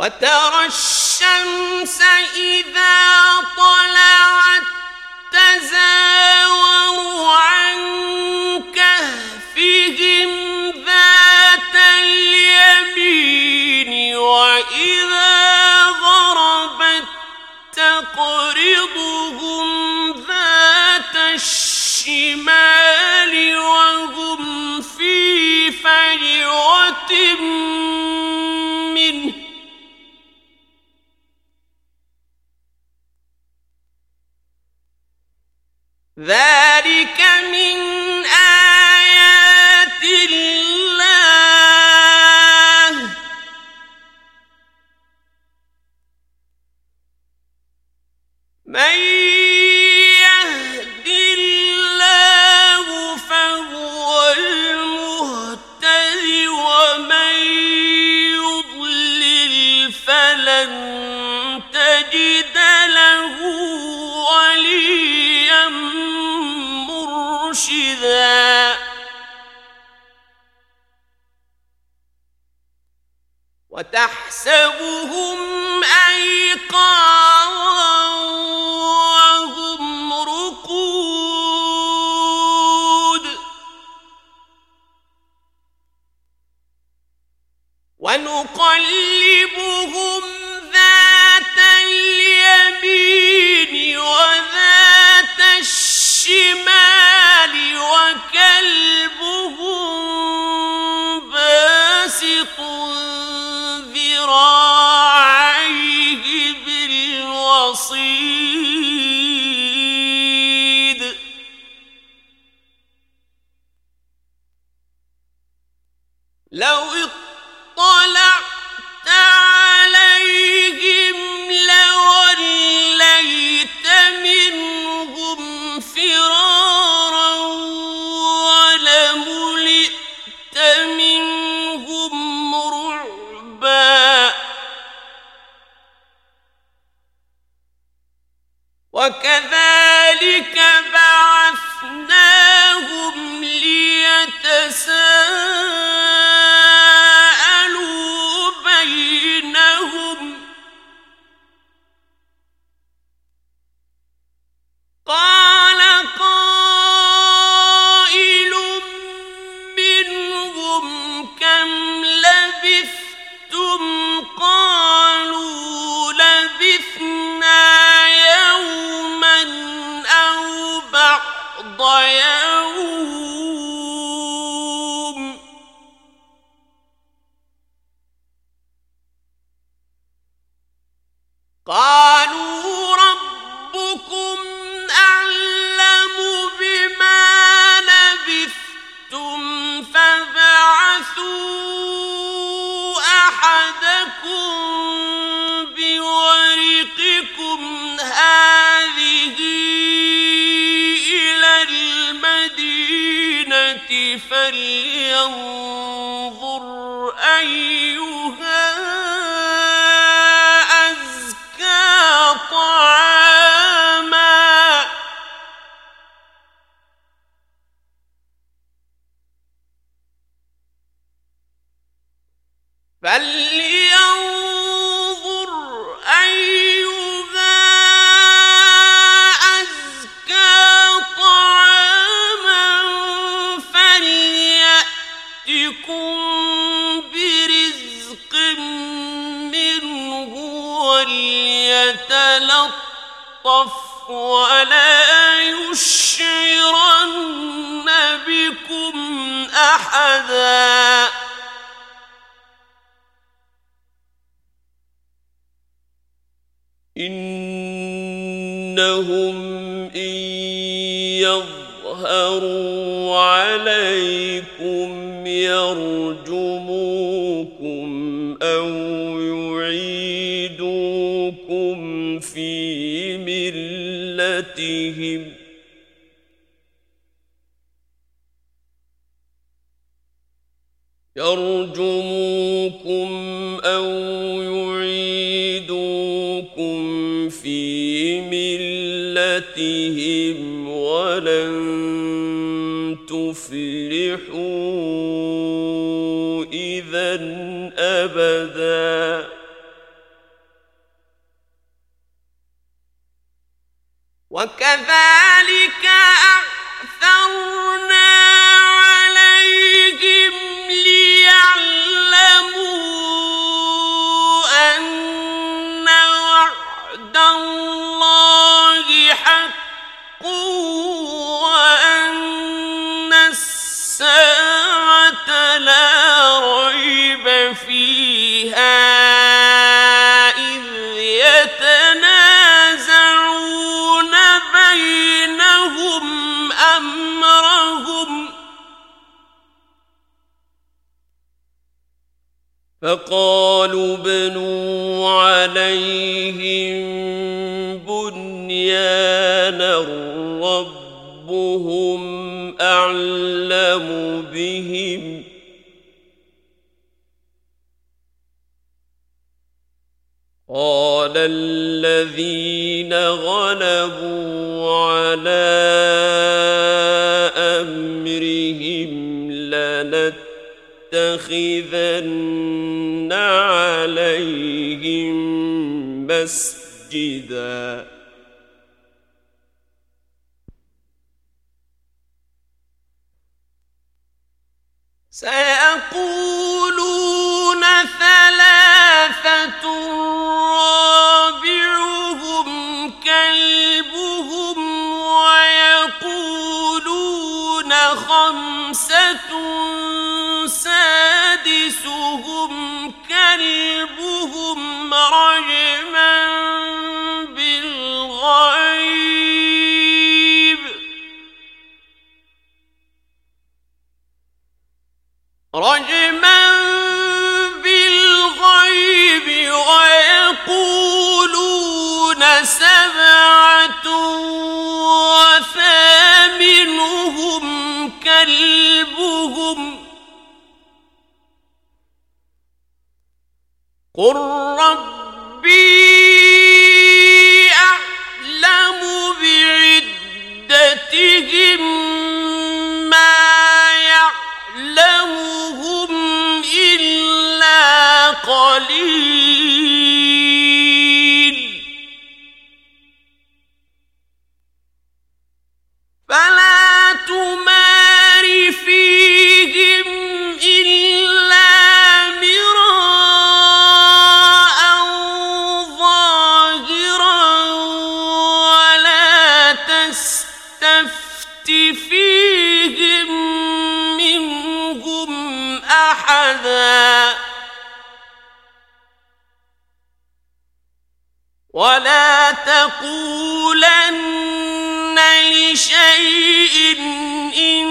وترى الشمس إذا طلعت تزاور تحسبهم أيقاظا سر فلينظر أي يلطف ولا يشعرن بكم أحدا. إنهم إن يظهروا عليكم يرجموكم أو يَرْجِعُوكُمْ فِي مِلَّتِهِمْ وَلَن تُفْلِحُوا فقالوا بنوا عليهم بنيانا ربهم أعلم بهم. قال الذين غلبوا على أمرهم لنت لأتخذن عليهم مسجدا سيقولون ثلاثة ربی أحدا ولا تقولن لشيء إن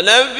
ولبثوا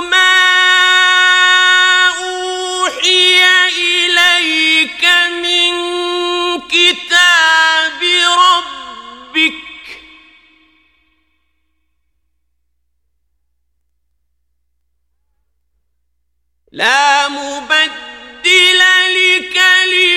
ما اوحي اليك من كتاب ربك لا مبدل لكلمة